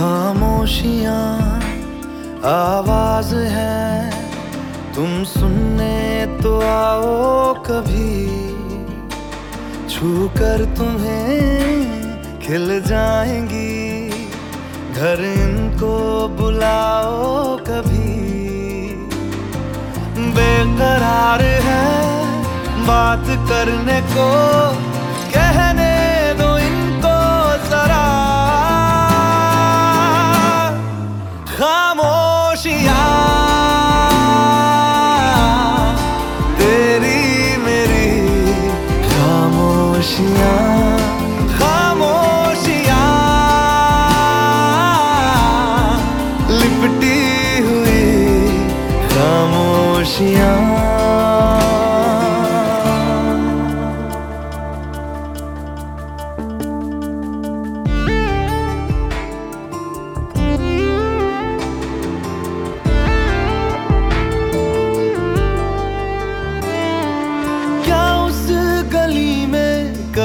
खामोशियाँ, आवाज़ है। तुम सुनने तो आओ कभी। छू कर तुम्हें खिल जाएँगी। घर इनको बुलाओ कभी। बेकरार है। बात करने को कहने दो इनको जरा। खामोशियाँ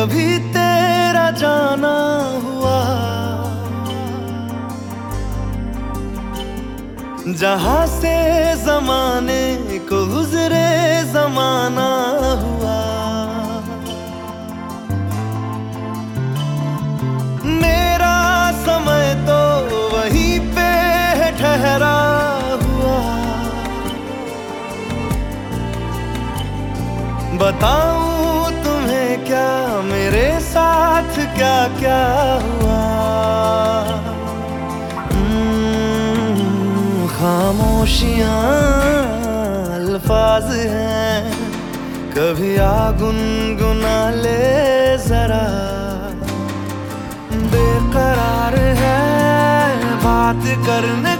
कभी तेरा जहाँ से जमाने को गुजरे जमाना हुआ। मेरा समय तो वहीं पे ठहरा हुआ। बताऊँ तुम्हें क्या मेरे साथ क्या क्या हुआ? खामोशियाँ अल्फाज हैं। कभी आ गुनगुना ले जरा। बेकरार है बात करने